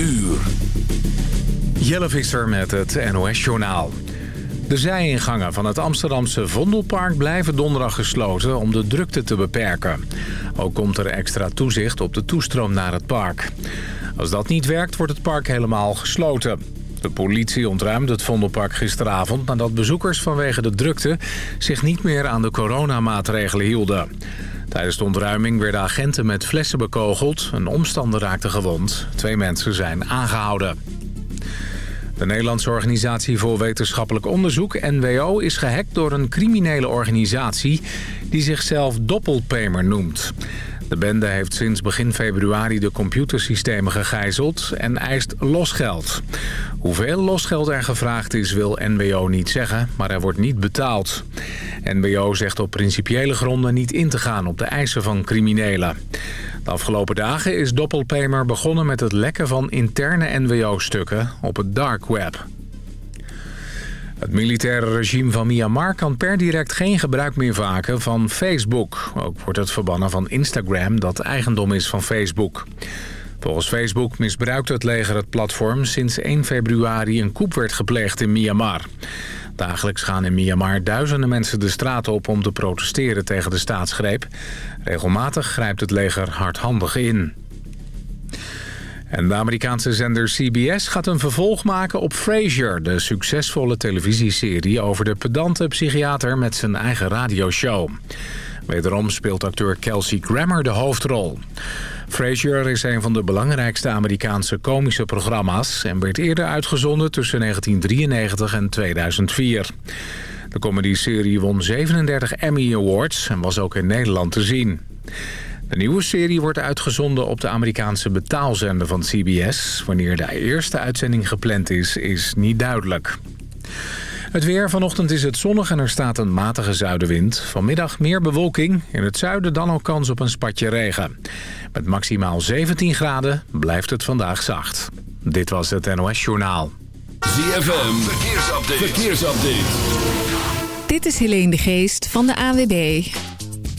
uur. Jelle Visser met het NOS-journaal. De zijingangen van het Amsterdamse Vondelpark blijven donderdag gesloten om de drukte te beperken. Ook komt er extra toezicht op de toestroom naar het park. Als dat niet werkt, wordt het park helemaal gesloten. De politie ontruimde het Vondelpark gisteravond nadat bezoekers vanwege de drukte zich niet meer aan de coronamaatregelen hielden. Tijdens de ontruiming werden agenten met flessen bekogeld. Een omstander raakte gewond. Twee mensen zijn aangehouden. De Nederlandse Organisatie voor Wetenschappelijk Onderzoek, NWO... is gehackt door een criminele organisatie die zichzelf Doppelpamer noemt. De bende heeft sinds begin februari de computersystemen gegijzeld en eist losgeld. Hoeveel losgeld er gevraagd is wil NWO niet zeggen, maar er wordt niet betaald. NWO zegt op principiële gronden niet in te gaan op de eisen van criminelen. De afgelopen dagen is Doppelpamer begonnen met het lekken van interne NWO-stukken op het dark web. Het militaire regime van Myanmar kan per direct geen gebruik meer maken van Facebook. Ook wordt het verbannen van Instagram dat eigendom is van Facebook. Volgens Facebook misbruikt het leger het platform sinds 1 februari een coup werd gepleegd in Myanmar. Dagelijks gaan in Myanmar duizenden mensen de straat op om te protesteren tegen de staatsgreep. Regelmatig grijpt het leger hardhandig in. En de Amerikaanse zender CBS gaat een vervolg maken op Frasier... de succesvolle televisieserie over de pedante psychiater met zijn eigen radioshow. Wederom speelt acteur Kelsey Grammer de hoofdrol. Frasier is een van de belangrijkste Amerikaanse komische programma's... en werd eerder uitgezonden tussen 1993 en 2004. De comedyserie won 37 Emmy Awards en was ook in Nederland te zien. De nieuwe serie wordt uitgezonden op de Amerikaanse betaalzender van CBS. Wanneer de eerste uitzending gepland is, is niet duidelijk. Het weer. Vanochtend is het zonnig en er staat een matige zuidenwind. Vanmiddag meer bewolking. In het zuiden dan ook kans op een spatje regen. Met maximaal 17 graden blijft het vandaag zacht. Dit was het NOS Journaal. ZFM. Verkeersupdate. Verkeersupdate. Dit is Helene de Geest van de AWB.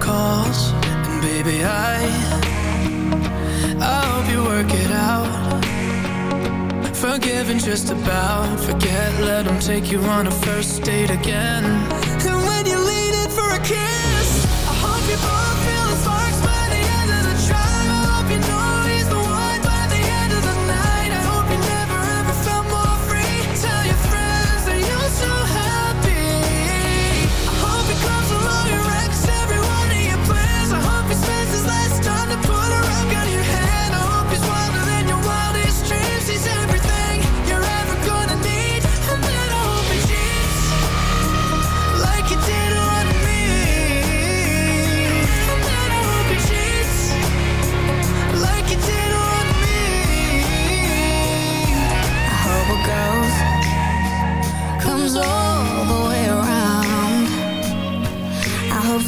calls. And baby I I hope you work it out. Forgive and just about. Forget, let them take you on a first date again. And when you lean in for a kiss I hope you both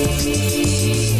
You.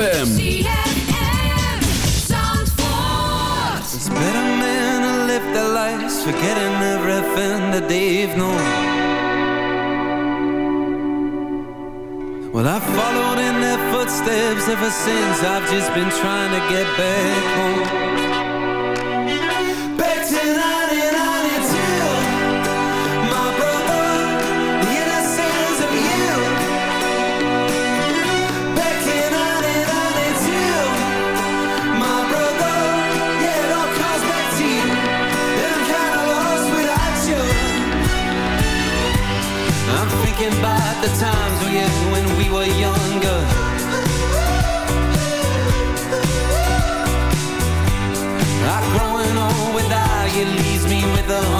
ZFM. It's better men who live their lives forgetting everything that they've known. Well, I've followed in their footsteps ever since. I've just been trying to get back home. times we had when we were younger. Not growing old without you leaves me with a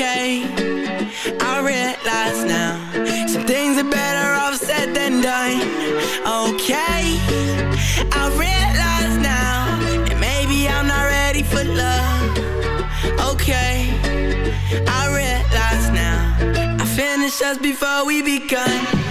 Okay, I realize now some things are better off said than done. Okay, I realize now that maybe I'm not ready for love. Okay, I realize now I finished just before we begun.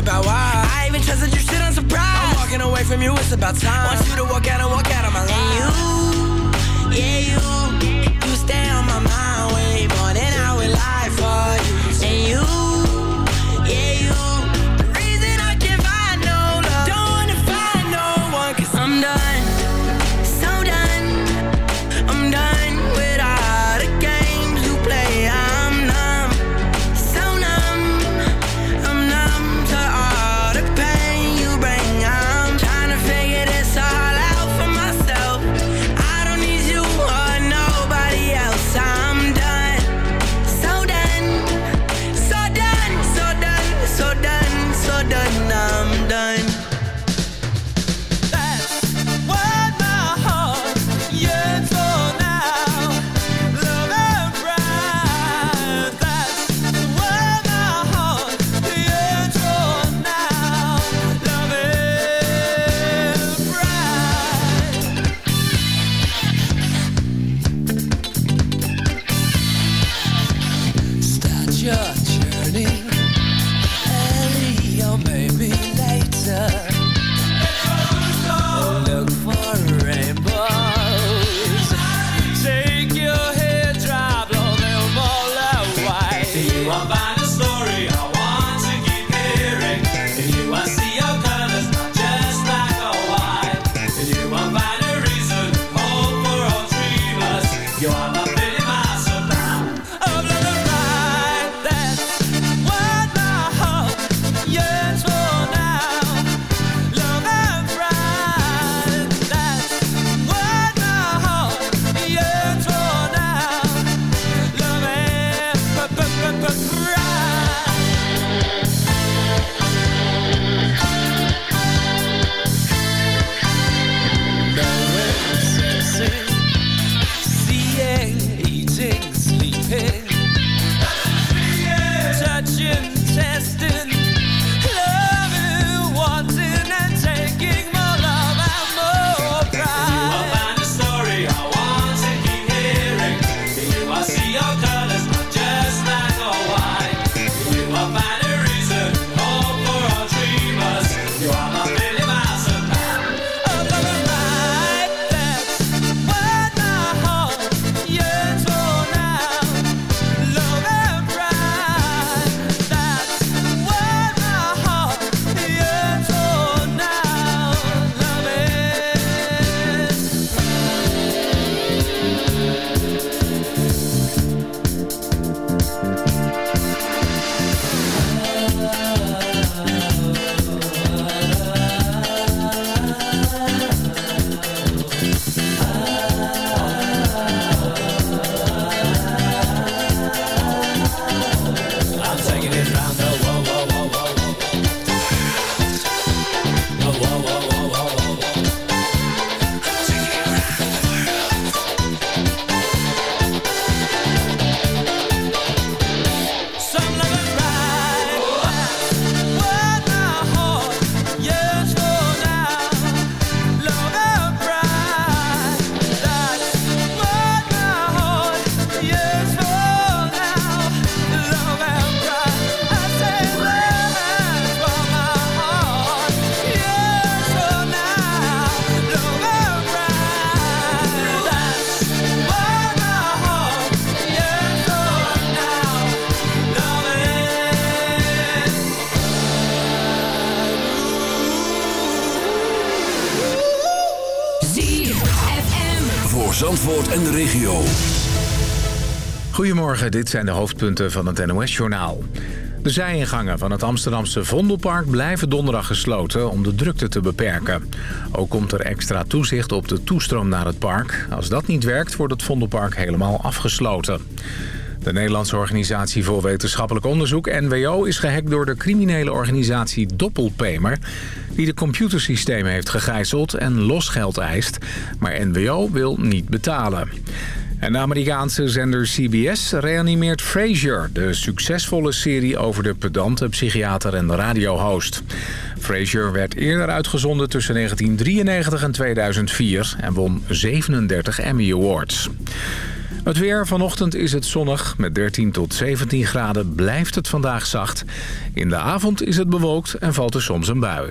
About why I even trusted you, shit, I'm surprised. I'm walking away from you, it's about time. Want you to walk out and walk out of my life. And you, yeah, you, you stay on my mind way more than I would lie for you. And you, dit zijn de hoofdpunten van het NOS-journaal. De zijingangen van het Amsterdamse Vondelpark blijven donderdag gesloten om de drukte te beperken. Ook komt er extra toezicht op de toestroom naar het park. Als dat niet werkt, wordt het Vondelpark helemaal afgesloten. De Nederlandse Organisatie voor Wetenschappelijk Onderzoek, NWO... is gehackt door de criminele organisatie Doppelpamer... die de computersystemen heeft gegijzeld en losgeld eist. Maar NWO wil niet betalen. En de Amerikaanse zender CBS reanimeert Frasier... de succesvolle serie over de pedante psychiater en radiohost. Frasier werd eerder uitgezonden tussen 1993 en 2004... en won 37 Emmy Awards. Het weer vanochtend is het zonnig. Met 13 tot 17 graden blijft het vandaag zacht. In de avond is het bewolkt en valt er soms een bui.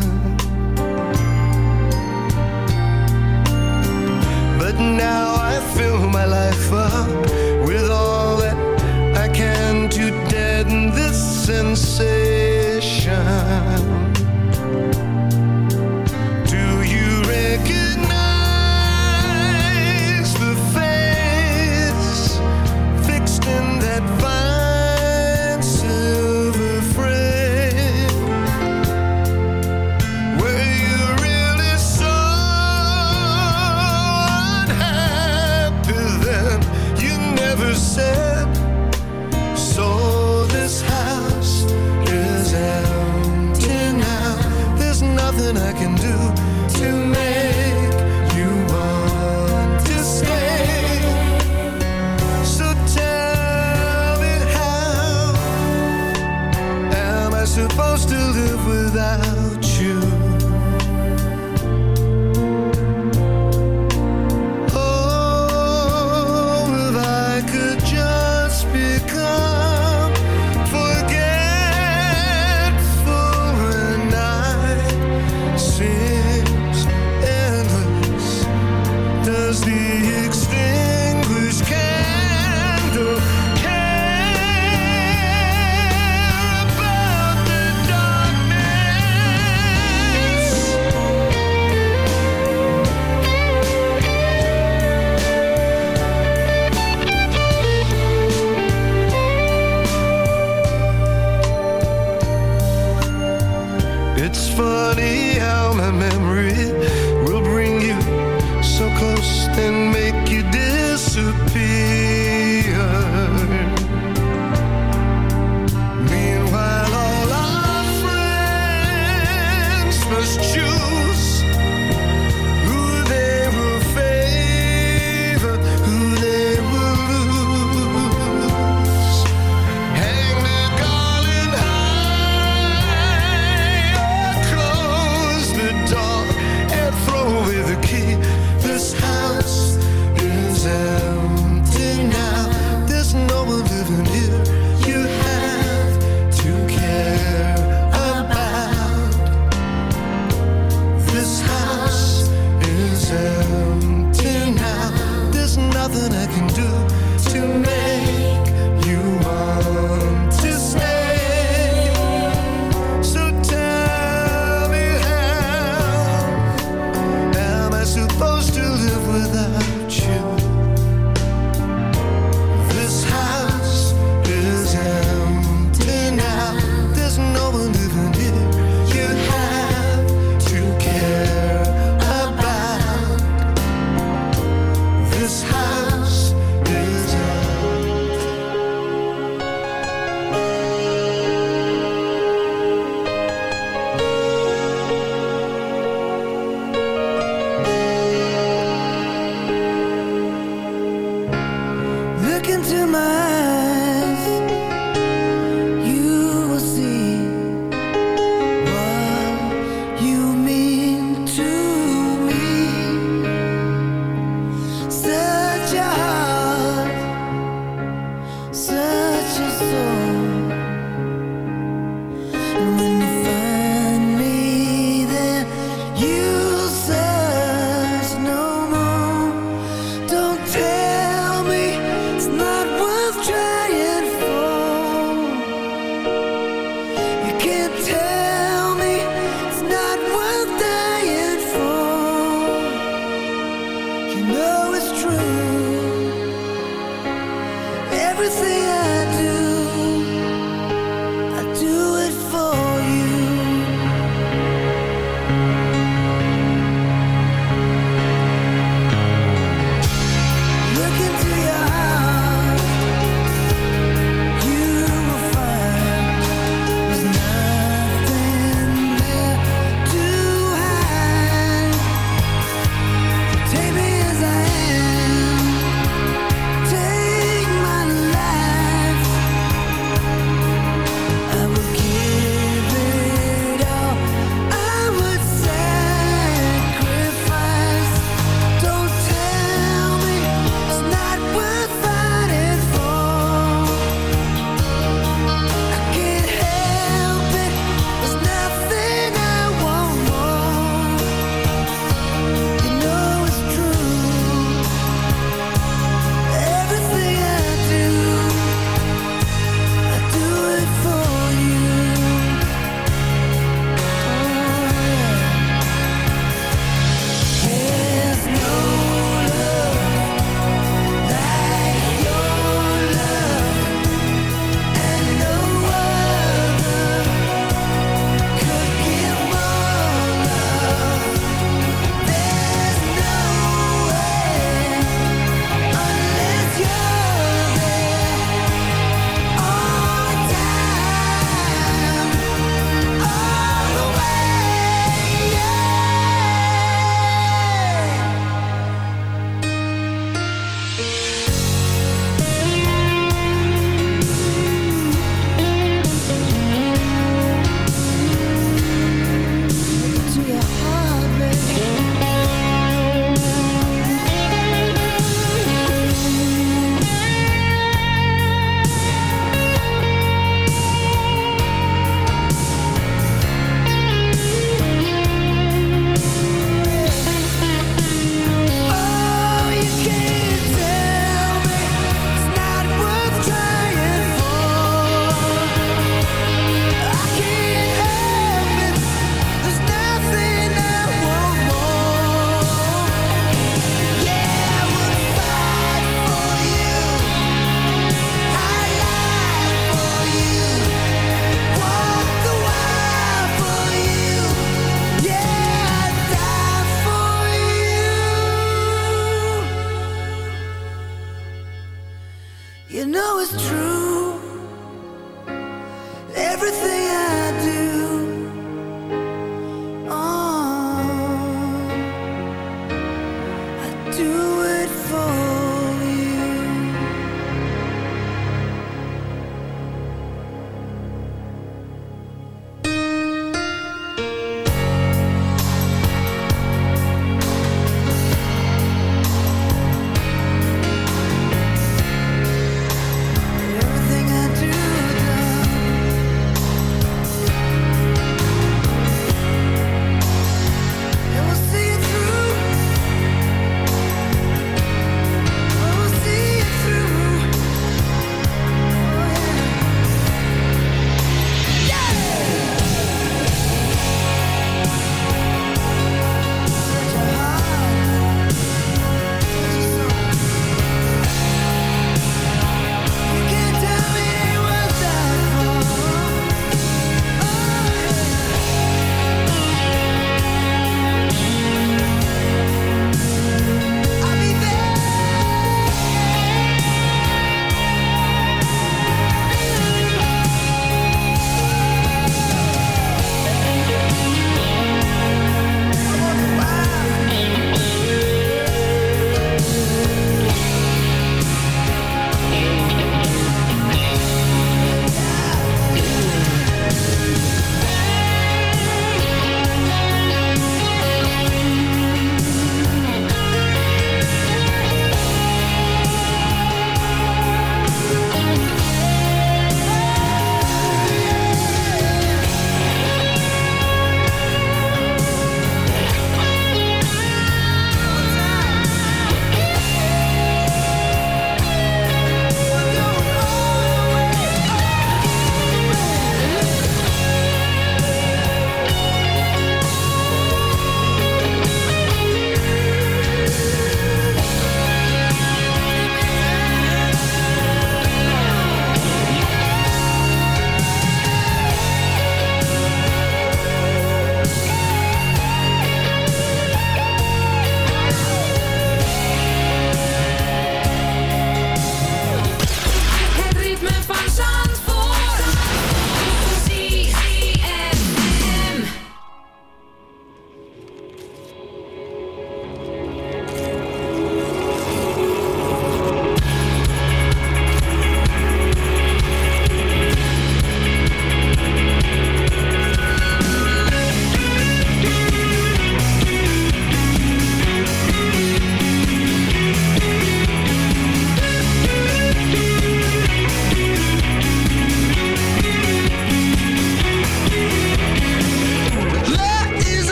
my life up with all that I can to deaden this sensation. said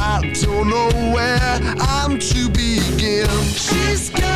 I don't know where I'm to begin. She's got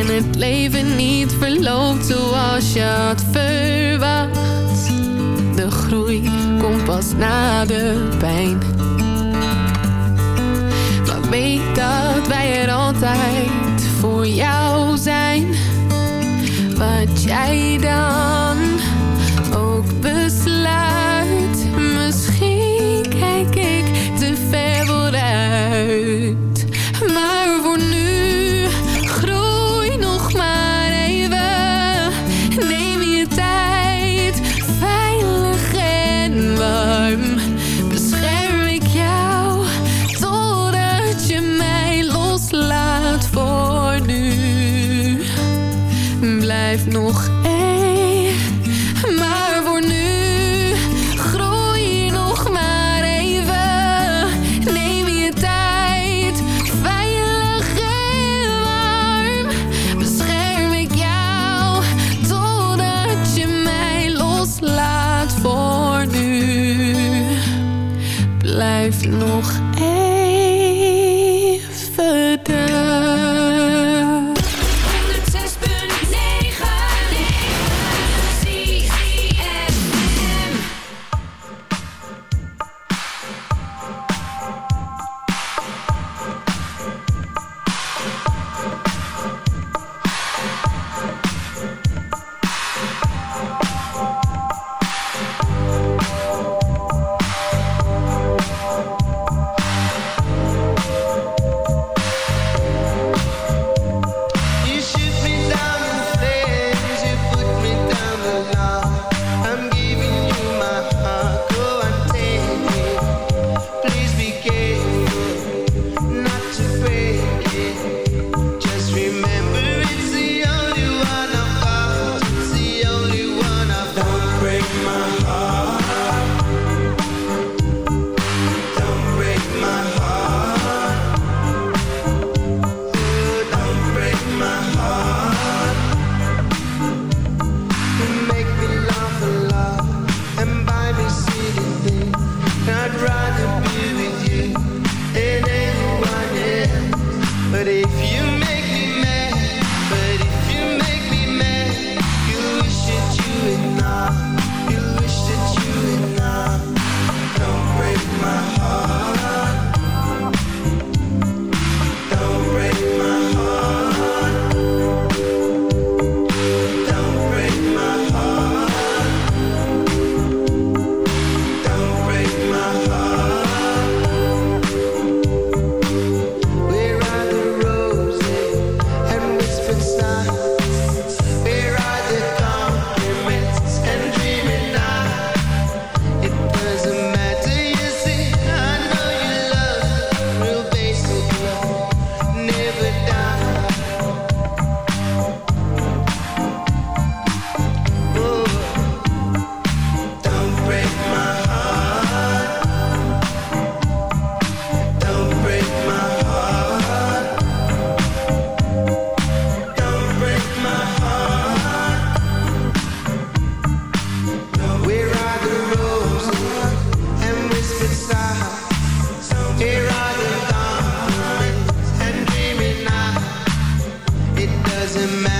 en het leven niet verloopt zoals je had verwacht. De groei komt pas na de pijn. Maar weet dat wij er altijd voor jou zijn. Wat jij dan doesn't matter.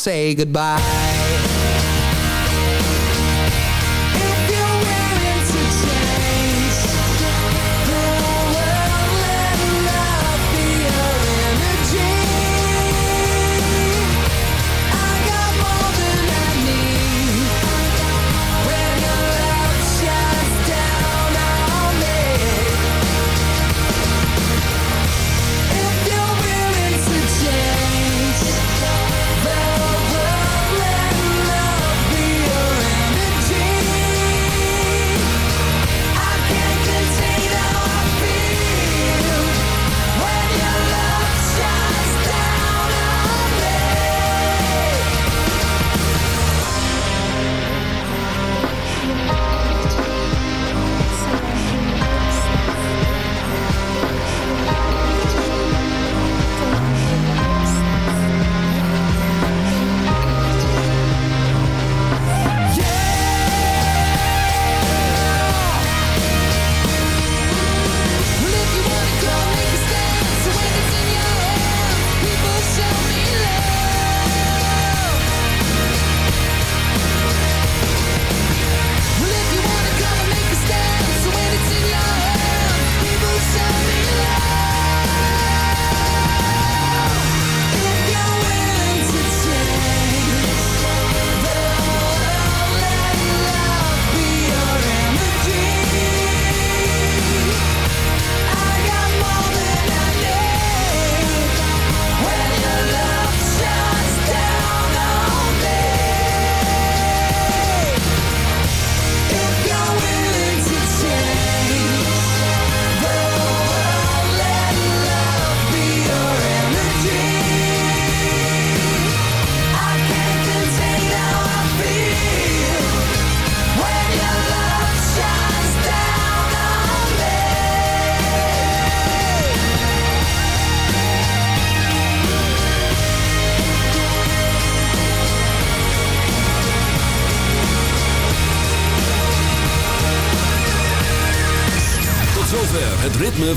say goodbye.